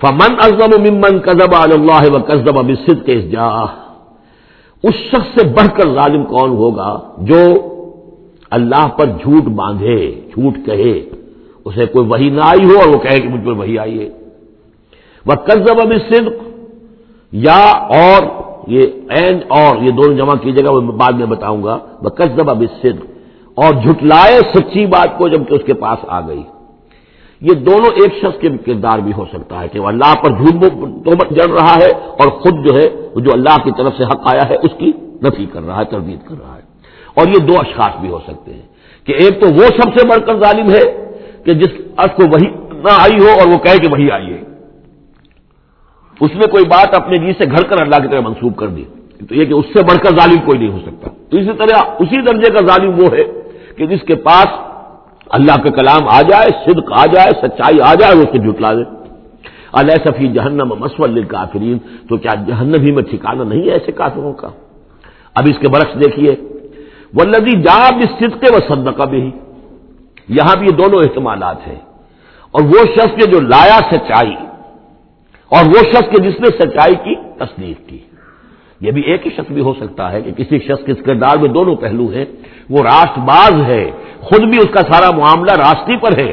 فمن ازم ممن کزب اللہ و کزب بصد کے جا. اس شخص سے بڑھ کر ظالم کون ہوگا جو اللہ پر جھوٹ باندھے، جھوٹ کہے؟ اسے کوئی وہی نہ آئی ہو اور وہ کہے کہ مجھ پر وہی آئی ہے۔ وہ کزب اب یا اور، یہ این اور، یہ دونوں جمع کیجیے گا وہ بعد میں بتاؤں گا۔ وہ کزب اب اور جھٹلائے سچی بات کو جبکہ اس کے پاس آ گئی۔ یہ دونوں ایک شخص کے کردار بھی ہو سکتا ہے کہ وہ اللہ پر جھوٹ جڑ رہا ہے اور خود جو ہے وہ جو اللہ کی طرف سے حق آیا ہے اس کی نفی کر رہا ہے، تردید کر رہا ہے۔ اور یہ دو اشخاص بھی ہو سکتے ہیں کہ ایک تو وہ سب سے بڑھ کر ظالم ہے کہ جس ارد کو وہی نہ آئی ہو اور وہ کہے کہ وہی آئی ہے۔ اس نے کوئی بات اپنے جی سے گھر کر اللہ کی طرح منسوخ کر دی۔ تو یہ کہ اس سے بڑھ کر ظالم کوئی نہیں ہو سکتا۔ تو اسی طرح اسی درجے کا ظالم وہ ہے کہ جس کے پاس اللہ کا کلام آ جائے، صدق آ جائے، سچائی آ جائے، وہ اس کو جٹلا دے۔ علیہ صفی جہنم مسول کافرین تو کیا جہنم ہی میں ٹھکانا نہیں ہے ایسے کافروں کا؟ اب اس کے برعکس دیکھیے ولدی جا بھی صدقے و صدقہ بھی یہاں بھی یہ دونوں احتمالات ہیں۔ اور وہ شخص کے جو لایا سچائی، اور وہ شخص کے جس نے سچائی کی تصدیق کی۔ یہ بھی ایک ہی شخص بھی ہو سکتا ہے کہ کسی شخص کے کردار میں دونوں پہلو ہیں۔ وہ راست باز ہے، خود بھی اس کا سارا معاملہ راستی پر ہے۔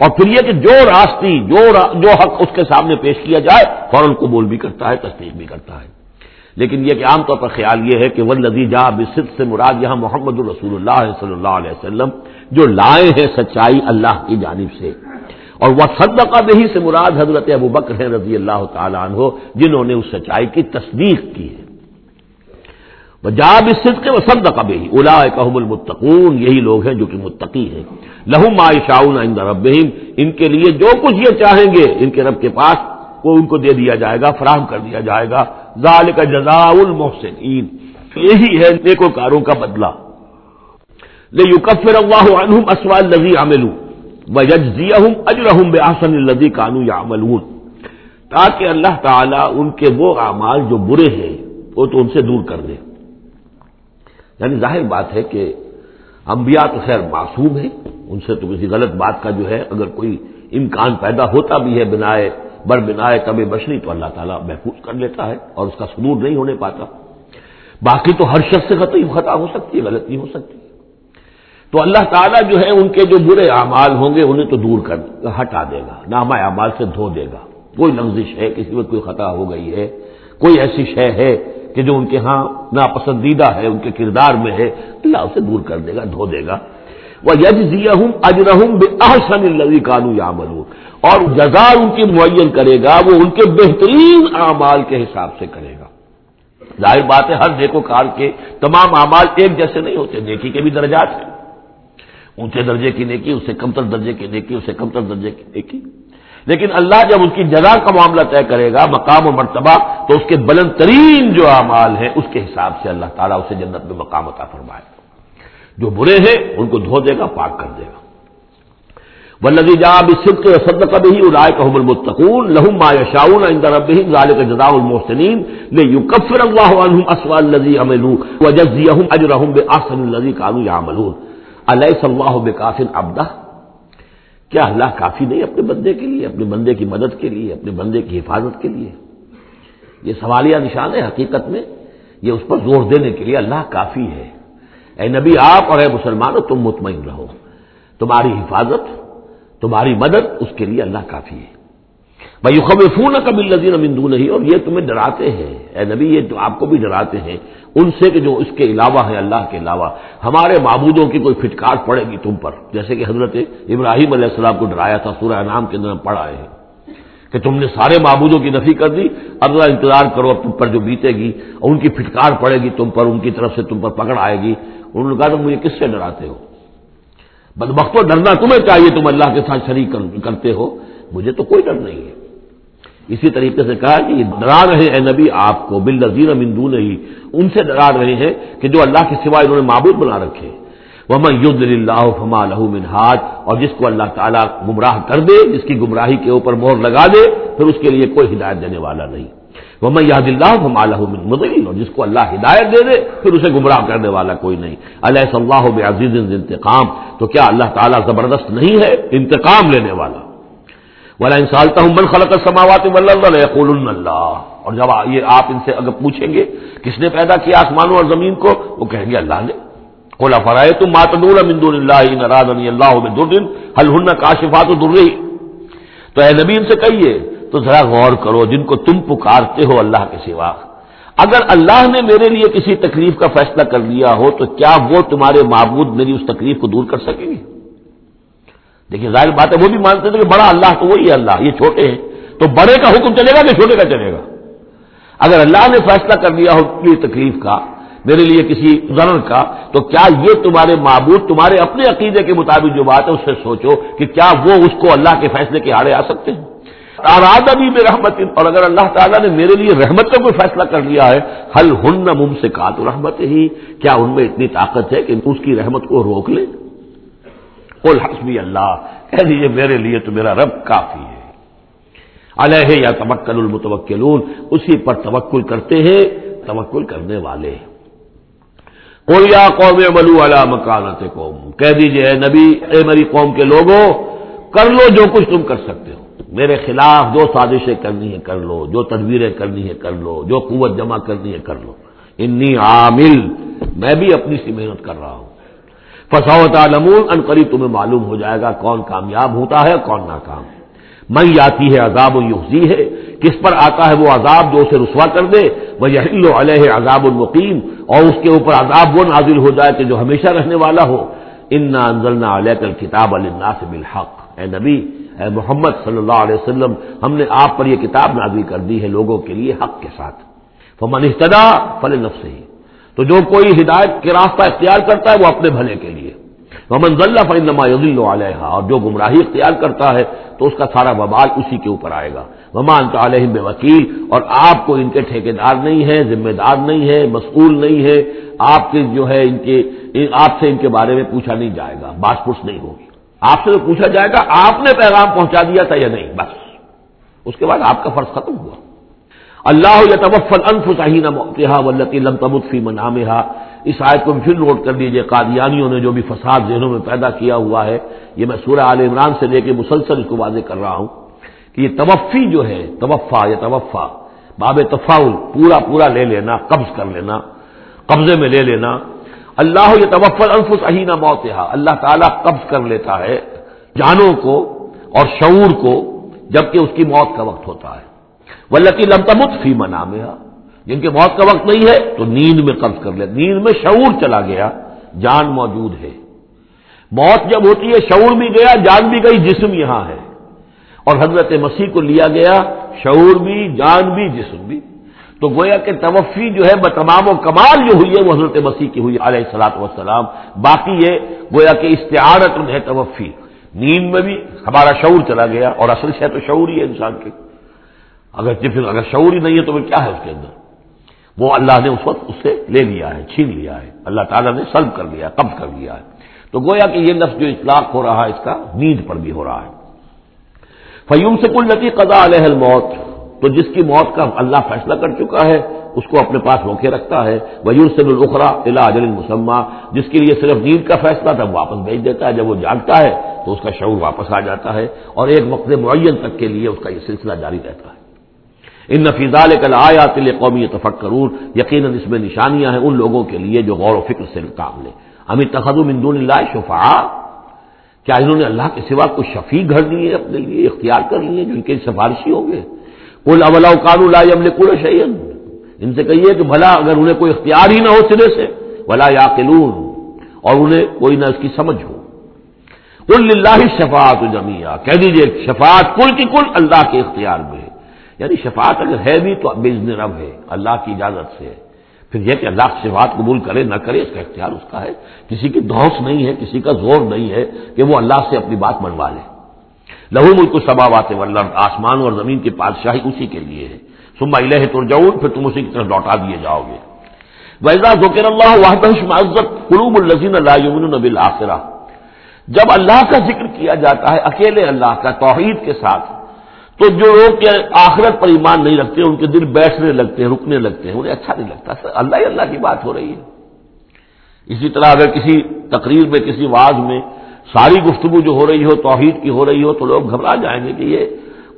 اور پھر یہ کہ جو راستی، جو جو حق اس کے سامنے پیش کیا جائے، فوراً قبول بھی کرتا ہے، تصدیق بھی کرتا ہے۔ لیکن یہ کہ عام طور پر خیال یہ ہے کہ ولدی جا بصد سے مراد، یہاں محمد الرسول اللہ صلی اللہ علیہ وسلم جو لائے ہیں سچائی اللہ کی جانب سے۔ اور وہ صدقہ بہی سے مراد حضرت ابو بکر ہیں رضی اللہ تعالیٰ عنہ، جنہوں نے اس سچائی کی تصدیق کی ہے۔ جا بھی صدق کے وہ سب قبی الا کہم المتقون. یہی لوگ ہیں جو کہ متقی ہیں. لہم عائشاؤن عند ربہم ان کے لیے جو کچھ یہ چاہیں گے، ان کے رب کے پاس وہ ان کو دے دیا جائے گا، فراہم کر دیا جائے گا. ظال کا جزا المحسنین. یہی ہے نیکوکاروں کا بدلہ. لے یوکفر اللہ عنہم اسوال لذی عملو وجزیہم اجرہم بے آسن الذی کانو تاکہ اللہ تعالی ان کے وہ اعمال جو برے ہیں، وہ تو ان سے دور کر دے. یعنی ظاہر بات ہے کہ انبیاء تو خیر معصوم ہیں، ان سے تو کسی غلط بات کا جو ہے، اگر کوئی امکان پیدا ہوتا بھی ہے بنائے، بر بنائے کبھی بشری، تو اللہ تعالیٰ محفوظ کر لیتا ہے اور اس کا سدور نہیں ہونے پاتا۔ باقی تو ہر شخص سے خطی خطا ہو سکتی ہے غلطی ہو سکتی۔ ہے تو اللہ تعالیٰ جو ہے، ان کے جو برے اعمال ہوں گے، انہیں تو دور کر، ہٹا دے گا، نامہ اعمال سے دھو دے گا۔ کوئی لفزش ہے، کسی وقت کوئی خطا ہو گئی ہے، کوئی ایسی شے ہے کہ جو ان کے ہاں ناپسندیدہ ہے، ان کے کردار میں ہے، اللہ اسے دور کر دے گا، دھو دے گا۔ وہ یج دیا ہوں اجرحم بے احسن کانو یا اور جزا ان کی معین کرے گا، وہ ان کے بہترین اعمال کے حساب سے کرے گا۔ ظاہر بات ہے، ہر نیکو کار کے تمام اعمال ایک جیسے نہیں ہوتے، نیکی کے بھی درجات ہیں۔ اونچے درجے کی نیکی اسے کمتر درجے کی نیکی اسے کمتر درجے کی نیکی۔ لیکن اللہ جب اس کی جگہ کا معاملہ طے کرے گا، مقام و مرتبہ، تو اس کے بلند ترین جو اعمال ہیں، اس کے حساب سے اللہ تعالیٰ اسے جنت میں مقام عطا فرمائے۔ گا جو برے ہیں، ان کو دھو دے گا، پاک کر دے گا۔ ولدی جا صد کے صد کبھی ارائے کا حمل متقون لہم ما یشاؤن عند ربهم ذلك جزاء المحسنين۔ ليكفر الله عنهم اسوأ الذي عملوا وجزيهم اجرهم باحسن الذي كانوا يعملون۔ اليس الله بكاف عبده؟ کیا اللہ کافی نہیں اپنے بندے کے لیے، اپنے بندے کی مدد کے لیے، اپنے بندے کی حفاظت کے لیے؟ یہ سوالیہ نشان ہے حقیقت میں، یہ اس پر زور دینے کے لیے اللہ کافی ہے۔ اے نبی، آپ اور اے مسلمانوں، تم مطمئن رہو۔ تمہاری حفاظت، تمہاری مدد اس کے لیے اللہ کافی ہے۔ بھائی خب فون کبھی لذیذ امندو نہیں اور یہ تمہیں ڈراتے ہیں۔ اے نبی، یہ تو آپ کو بھی ڈراتے ہیں، ان سے کہ جو اس کے علاوہ ہے اللہ کے علاوہ۔ ہمارے معبودوں کی کوئی فٹکار پڑے گی تم پر۔ جیسے کہ حضرت ابراہیم علیہ السلام کو ڈرایا تھا، سورہ نام کے اندر پڑھ آئے ہیں کہ تم نے سارے معبودوں کی نفی کر دی اب ذرا انتظار کرو، اب تم پر جو بیتے گی اور ان کی فٹکار پڑے گی تم پر، ان کی طرف سے تم پر پکڑ آئے گی۔ انہوں نے کہا، تم مجھے کس سے ڈراتے ہو؟ بدبختوں ڈرنا تمہیں چاہیے، تم اللہ کے ساتھ شریک کرتے ہو۔ مجھے تو کوئی ڈر نہیں ہے۔ اسی طریقے سے کہا کہ یہ ڈرا رہے ہیں نبی آپ کو بل نذیر امندو نہیں ان سے ڈرا رہے ہیں کہ جو اللہ کے سوائے انہوں نے معبود بنا رکھے۔ وہ میں یود اللہ فما لہ منہاج اور جس کو اللہ تعالیٰ گمراہ کر دے، جس کی گمراہی کے اوپر مہر لگا دے، پھر اس کے لیے کوئی ہدایت دینے والا نہیں۔ وہ میں یاد اللہ فما لہ مدین اور جس کو اللہ ہدایت دے دے، پھر اسے گمراہ کرنے والا کوئی نہیں۔ علیہ صلاح عزیز انتقام؟ تو کیا اللہ تعالیٰ زبردست نہیں ہے انتقام لینے والا؟ والا انسالتا ہوں من خلق سماوات اللہ اللہ اور جب یہ آپ ان سے اگر پوچھیں گے کس نے پیدا کیا آسمانوں اور زمین کو وہ کہیں گے اللہ نے کولا فرائے تم ماتدور امند اللہ ناراض اللہ دن حل ہن کاشفات در تو اے نبی ان سے کہیے تو ذرا غور کرو جن کو تم پکارتے ہو اللہ کے سوا۔ اگر اللہ نے میرے لیے کسی تکلیف کا فیصلہ کر لیا ہو تو کیا وہ تمہارے معبود میری اس تکلیف کو دور کر سکیں گے؟ دیکھیے ظاہر بات ہے، وہ بھی مانتے تھے کہ بڑا اللہ تو وہی ہے اللہ، یہ چھوٹے ہیں۔ تو بڑے کا حکم چلے گا کہ چھوٹے کا چلے گا۔ اگر اللہ نے فیصلہ کر لیا ہو تکلیف کا، میرے لیے کسی ضرر کا، تو کیا یہ تمہارے معبود، تمہارے اپنے عقیدے کے مطابق جو بات ہے، اس سے سوچو کہ کیا وہ اس کو اللہ کے فیصلے کے آڑے آ سکتے ہیں۔ ارادہ بھی بے رحمت، اور اگر اللہ تعالیٰ نے میرے لیے رحمت کا کوئی فیصلہ کر لیا ہے حل ہن مم سے کا تو رحمت ہی۔ کیا ان میں اتنی طاقت ہے کہ اس کی رحمت کو روک لیں قل حسبی اللہ، کہہ دیجیے میرے لیے تو میرا رب کافی ہے۔ علیہ یا تبکل المتوکلون، اسی پر توکل کرتے ہیں، توکل کرنے والے۔ قل یا قوم ملو علا مکانت قوم کہہ دیجیے نبی، اے میری قوم کے لوگوں، کر لو جو کچھ تم کر سکتے ہو۔ میرے خلاف جو سازشیں کرنی ہے کر لو، جو تدبیریں کرنی ہے کر لو، جو قوت جمع کرنی ہے کر لو۔ انی عامل، میں بھی اپنی سی محنت کر رہا ہوں۔ فساوت عالمون ان قریب تمہیں معلوم ہو جائے گا کون کامیاب ہوتا ہے کون ناکام۔ ہے من آتی ہے عذاب و یوزی ہے، کس پر آتا ہے وہ عذاب جو اسے رسوا کر دے۔ وہ یہل علیہ عذاب المقیم اور اس کے اوپر عذاب وہ نازل ہو جائے کہ جو ہمیشہ رہنے والا ہو۔ ان نہ انزلنا علیہ کل کتاب اللہ سے بالحق۔ اے نبی، اے محمد صلی اللہ علیہ وسلم، ہم نے آپ پر یہ کتاب نازل کر دی ہے لوگوں کے لیے حق کے ساتھ۔ فمن احتدا فل نفس ہی تو جو کوئی ہدایت کے راستہ اختیار کرتا ہے وہ اپنے بھلے کے لیے۔ محمد ذلّہ فلما یزل علیہ اور جو گمراہی اختیار کرتا ہے تو اس کا سارا وبال اسی کے اوپر آئے گا۔ ممان تو علیہ بے وکیل اور آپ کو ان کے ٹھیکے دار نہیں ہے ذمہ دار نہیں ہے مسئول نہیں ہے آپ کے جو ہے ان کے، آپ سے ان کے بارے میں پوچھا نہیں جائے گا باس پوچھ نہیں ہوگی۔ آپ سے تو پوچھا جائے گا، آپ نے پیغام پہنچا دیا تھا یا نہیں؟ بس۔ اس کے بعد آپ کا فرض ختم ہوا۔ اللہ یتوفل انف صحیح ولطی لم تبفی منام اس آیت کو پھر نوٹ کر لیجیے قادیانیوں نے جو بھی فساد ذہنوں میں پیدا کیا ہوا ہے، یہ میں سورہ عال عمران سے لے کے مسلسل اس کو واضح کر رہا ہوں کہ یہ توفی جو ہے، توفا یا توفا باب تفاول پورا پورا لے لینا، قبض کر لینا، قبضے میں لے لینا۔ اللہ یہ توفر اہینہ موت اللہ تعالیٰ قبض کر لیتا ہے جانوں کو اور شعور کو، جبکہ اس کی موت کا وقت ہوتا ہے۔ ولکی لمتمت فی منا جن کے موت کا وقت نہیں ہے تو نیند میں قبض کر لے۔ نیند میں شعور چلا گیا، جان موجود ہے۔ موت جب ہوتی ہے، شعور بھی گیا، جان بھی گئی، جسم یہاں ہے۔ اور حضرت مسیح کو لیا گیا، شعور بھی، جان بھی، جسم بھی۔ تو گویا کہ توفی جو ہے تمام و کمال جو ہوئی ہے، وہ حضرت مسیح کی ہوئی، علیہ السلاط وسلام باقی یہ گویا کہ استعارت ہے توفی۔ نیند میں بھی ہمارا شعور چلا گیا، اور اصل سے تو شعور ہی ہے انسان کے۔ اگر جی پھر اگر شعور ہی نہیں ہے تو پھر کیا ہے اس کے اندر؟ وہ اللہ نے اس وقت اس سے لے لیا ہے، چھین لیا ہے۔ اللہ تعالیٰ نے سلب کر لیا قبض کر لیا ہے۔ تو گویا کہ یہ نفس جو اطلاق ہو رہا ہے، اس کا نیند پر بھی ہو رہا ہے۔ فیوم سے کل نتی قدا علیہ الموت۔ تو جس کی موت کا اللہ فیصلہ کر چکا ہے، اس کو اپنے پاس روکے رکھتا ہے۔ ویور سے الخرا اجل مسمہ جس کے لیے صرف نیند کا فیصلہ تھا واپس بھیج دیتا ہے، جب وہ جانتا ہے، تو اس کا شعور واپس آ جاتا ہے۔ اور ایک وقت معین تک کے لیے اس کا یہ سلسلہ جاری رہتا ہے۔ ان نفیزہ کل آیا تل قومی تفق کرور یقیناً اس میں نشانیاں ہیں ان لوگوں کے لیے جو غور و فکر سے کام لے امت تخدم اندون اللہ شفا کیا انہوں نے اللہ کے سوا کچھ شفیع گھر لیے اپنے لیے، اختیار کر لیے جو ان کے سفارشی ہوں گے؟ کل اولا کارو لا یمل کل شعین ان سے کہیے کہ بھلا اگر انہیں کوئی اختیار ہی نہ ہو سرے سے بھلا یا اور انہیں کوئی نہ اس کی سمجھ ہو۔ کل اللہ شفاعت جمیا کہہ دیجیے شفاعت کل کی کل اللہ کے اختیار میں۔ یعنی شفاعت اگر ہے بھی تو بزن رب ہے، اللہ کی اجازت سے ہے۔ پھر یہ کہ اللہ شفاعت قبول کرے، نہ کرے، اس کا اختیار اس کا ہے۔ کسی کی دوس نہیں ہے، کسی کا زور نہیں ہے کہ وہ اللہ سے اپنی بات منوا لے۔ لہو ملک سباوات ولر آسمان اور زمین کی بادشاہی اسی کے لیے ہے۔ سما الہ ترجعون، پھر تم اسی کی طرف لوٹا دیے جاؤ گے۔ ویزا ذکر اللہ واحد معذت قلوب الزین اللہ یمن نبی جب اللہ کا ذکر کیا جاتا ہے، اکیلے اللہ کا توحید کے ساتھ تو جو لوگ کے آخرت پر ایمان نہیں رکھتے، ان کے دل بیٹھنے لگتے ہیں، رکنے لگتے ہیں، انہیں اچھا نہیں لگتا۔ اللہ ہی اللہ کی بات ہو رہی ہے۔ اسی طرح اگر کسی تقریر میں، کسی واز میں ساری گفتگو جو ہو رہی ہو، توحید کی ہو رہی ہو، تو لوگ گھبرا جائیں گے کہ یہ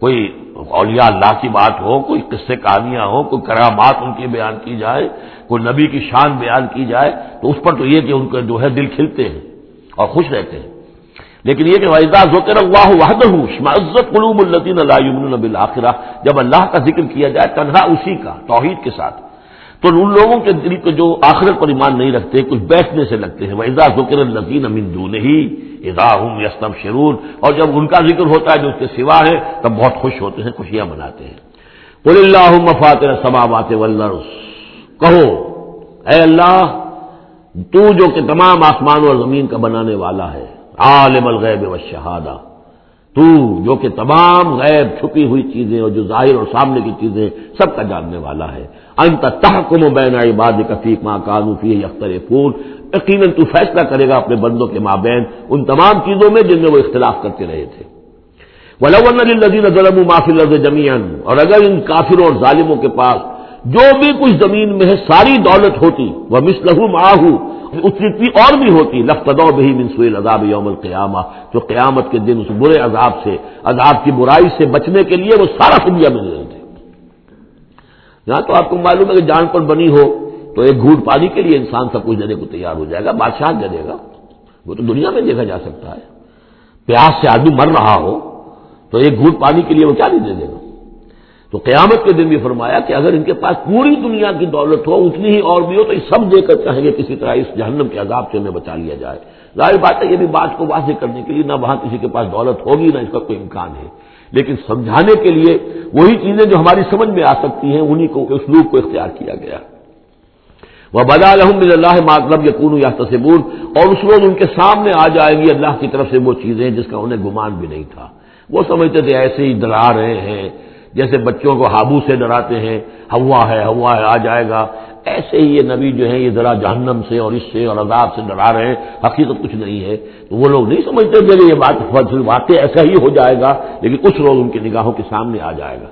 کوئی اولیاء اللہ کی بات ہو، کوئی قصے کہانیاں ہوں، کوئی کرامات ان کی بیان کی جائے، کوئی نبی کی شان بیان کی جائے، تو اس پر تو یہ کہ ان کا جو ہے دل کھلتے ہیں اور خوش رہتے ہیں۔ لیکن یہ کہ وحدہ ذکر اللہ وحدہ عزت قلوب الدین اللہ بالآخرہ جب اللہ کا ذکر کیا جائے تنہا اسی کا، توحید کے ساتھ۔ تو ان لوگوں کے دل کو جو آخرت پر ایمان نہیں رکھتے، کچھ بیٹھنے سے لگتے ہیں۔ وحدہ ذکر الدین امین دون ہی ادا ہوں یستم شرون اور جب ان کا ذکر ہوتا ہے جو اس کے سوا ہے، تب بہت خوش ہوتے ہیں، خوشیاں مناتے ہیں۔ قل اللہ مفات سماوات والارض کہو، اے اللہ، تو جو کہ تمام آسمان اور زمین کا بنانے والا ہے عالم الغیب و شہادہ تو جو کہ تمام غیب چھپی ہوئی چیزیں اور جو ظاہر اور سامنے کی چیزیں سب کا جاننے والا ہے۔ انت تحکم و بین عباد کفیق ماں کانوفی اختر پھول یقیناً تو فیصلہ کرے گا اپنے بندوں کے مابین ان تمام چیزوں میں جن میں وہ اختلاف کرتے رہے تھے۔ ولین ظلم معافی لفظ جمیان اور اگر ان کافروں اور ظالموں کے پاس جو بھی کچھ زمین میں ہے، ساری دولت ہوتی۔ وہ مسلح ماہو اتنی اور بھی ہوتی لفتوں بھی منسوئل عذاب یوم القیامہ، جو قیامت کے دن اس برے عذاب سے، عذاب کی برائی سے بچنے کے لیے وہ سارا دنیا میں رہے تھے یہاں تو آپ کو معلوم ہے کہ جان پر بنی ہو تو ایک گھوٹ پانی کے لیے انسان سب کچھ دینے کو تیار ہو جائے گا، بادشاہ دے دے گا؟ وہ تو دنیا میں دیکھا جا سکتا ہے۔ پیاس سے آدمی مر رہا ہو تو ایک گھوٹ پانی کے لیے وہ کیا نہیں دے دے گا؟ تو قیامت کے دن بھی فرمایا کہ اگر ان کے پاس پوری دنیا کی دولت ہو، اتنی ہی اور بھی ہو، تو یہ سب دے کر چاہیں گے کسی طرح اس جہنم کے عذاب سے انہیں بچا لیا جائے۔ ظاہر بات ہے یہ بھی بات کو واضح کرنے کے لیے نہ وہاں کسی کے پاس دولت ہوگی، نہ اس کا کوئی امکان ہے۔ لیکن سمجھانے کے لیے وہی چیزیں جو ہماری سمجھ میں آ سکتی ہیں انہیں کو اسلوب کو اختیار کیا گیا۔ وہ بدا الحمد للہ مطلب یقون یا تصبور اور اس روز ان کے سامنے آ جائے گی اللہ کی طرف سے وہ چیزیں جس کا انہیں گمان بھی نہیں تھا۔ وہ سمجھتے تھے ایسے ہی ڈرا رہے ہیں۔ جیسے بچوں کو ہابو سے ڈراتے ہیں، ہوا ہے ہوا ہے، آ جائے گا۔ ایسے ہی یہ نبی جو ہے یہ ذرا جہنم سے اور اس سے اور عذاب سے ڈرا رہے ہیں۔ حقیقت کچھ نہیں ہے۔ تو وہ لوگ نہیں سمجھتے کہ یہ بات واقع ایسا ہی ہو جائے گا، لیکن کچھ لوگ ان کی نگاہوں کے سامنے آ جائے گا۔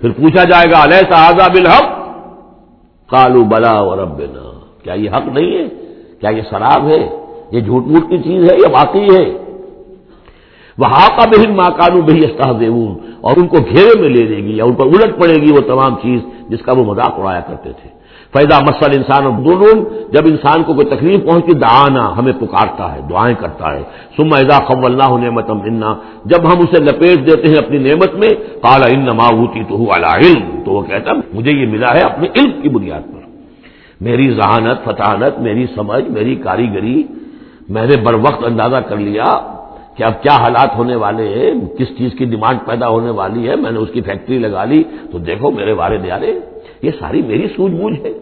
پھر پوچھا جائے گا علیہ صحاظہ بالحق؟ کالو بلا اور کیا یہ حق نہیں ہے؟ کیا یہ شراب ہے؟ یہ جھوٹ موٹ کی چیز ہے؟ یا واقعی ہے۔ وہ ہاکا بہن ماں کانو بہی استحد اور ان کو گھیرے میں لے دے گی یا ان پر الٹ پڑے گی وہ تمام چیز جس کا وہ مذاق اڑایا کرتے تھے۔ فیضا مسل انسان اور دونوں جب انسان کو کوئی تکلیف پہنچتی دعانا، ہمیں پکارتا ہے، دعائیں کرتا ہے۔ سم ایزا خم اللہ نعمت انا جب ہم اسے لپیٹ دیتے ہیں اپنی نعمت میں کالا ان نماوتی تو علم، تو وہ کہتا مجھے یہ ملا ہے اپنے علم کی بنیاد پر۔ میری ذہانت، فتحانت، میری سمجھ، میری کاریگری، میں نے بر وقت اندازہ کر لیا کہ اب کیا حالات ہونے والے ہیں؟ کس چیز کی ڈیمانڈ پیدا ہونے والی ہے؟ میں نے اس کی فیکٹری لگا لی۔ تو دیکھو میرے وارے دیارے یہ ساری میری سوجھ بوجھ ہے۔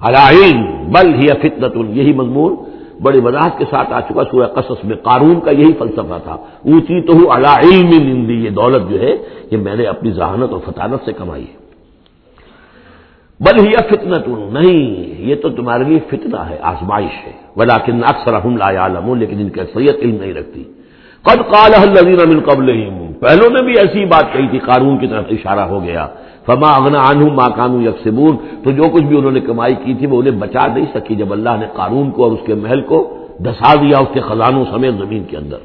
علائم بل ہی فطنت یہی مضمون۔ بڑی وضاحت کے ساتھ آ چکا سورہ قصص میں۔ قارون کا یہی فلسفہ تھا۔ اونچی تو ہوں علائم نندی یہ دولت جو ہے، یہ میں نے اپنی ذہانت اور فطانت سے کمائی ہے۔ بل ہی فتنت نہیں، یہ تو تمہارے لیے فتنہ ہے، آزمائش ہے۔ بلا کن اکثر لا لیکن ان کی اکثریت علم نہیں رکھتی۔ قد قال الذين من قبلهم پہلوں نے بھی ایسی بات کہی تھی، قارون کی طرف اشارہ ہو گیا۔ فما اغنا عنہم ما كانوا يكسبون تو جو کچھ بھی انہوں نے کمائی کی تھی، وہ انہیں بچا نہیں سکی۔ جب اللہ نے قارون کو اور اس کے محل کو دسا دیا، اس کے خزانوں سمیت زمین کے اندر۔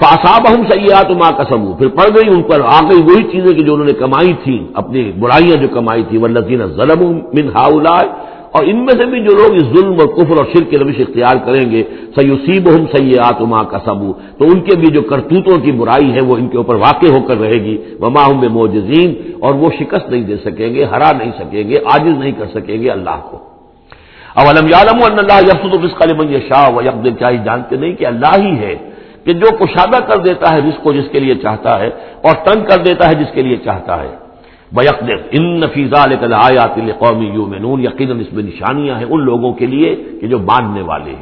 فاصاب ہم سیاحت ماں کسب پھر پڑ گئی ان پر آ گئی وہی چیزیں کہ جو انہوں نے کمائی تھی اپنی برائیاں جو کمائی تھی وہ لذین ظلم من ہاؤلائے اور ان میں سے بھی جو لوگ اس ظلم اور کفر اور شرک کے روش اختیار کریں گے سیوسیب ہم سیاحت ماں کا تو ان کے بھی جو کرتوتوں کی برائی ہے، وہ ان کے اوپر واقع ہو کر رہے گی۔ وما ہوں بے موجزین اور وہ شکست نہیں دے سکیں گے، ہرا نہیں سکیں گے، عاجز نہیں کر سکیں گے اللہ کو۔ اب علم عالم اللہ یفسد الفظ کا شاہ و یقد کیا جانتے نہیں کہ اللہ ہی ہے۔ کہ جو کشادہ کر دیتا ہے جس کو جس کے لیے چاہتا ہے اور تنگ کر دیتا ہے جس کے لیے چاہتا ہے۔ ان نفیزہ قومی یوم یقیناً اس میں نشانیاں ہیں ان لوگوں کے لیے کہ جو باندھنے والے ہیں۔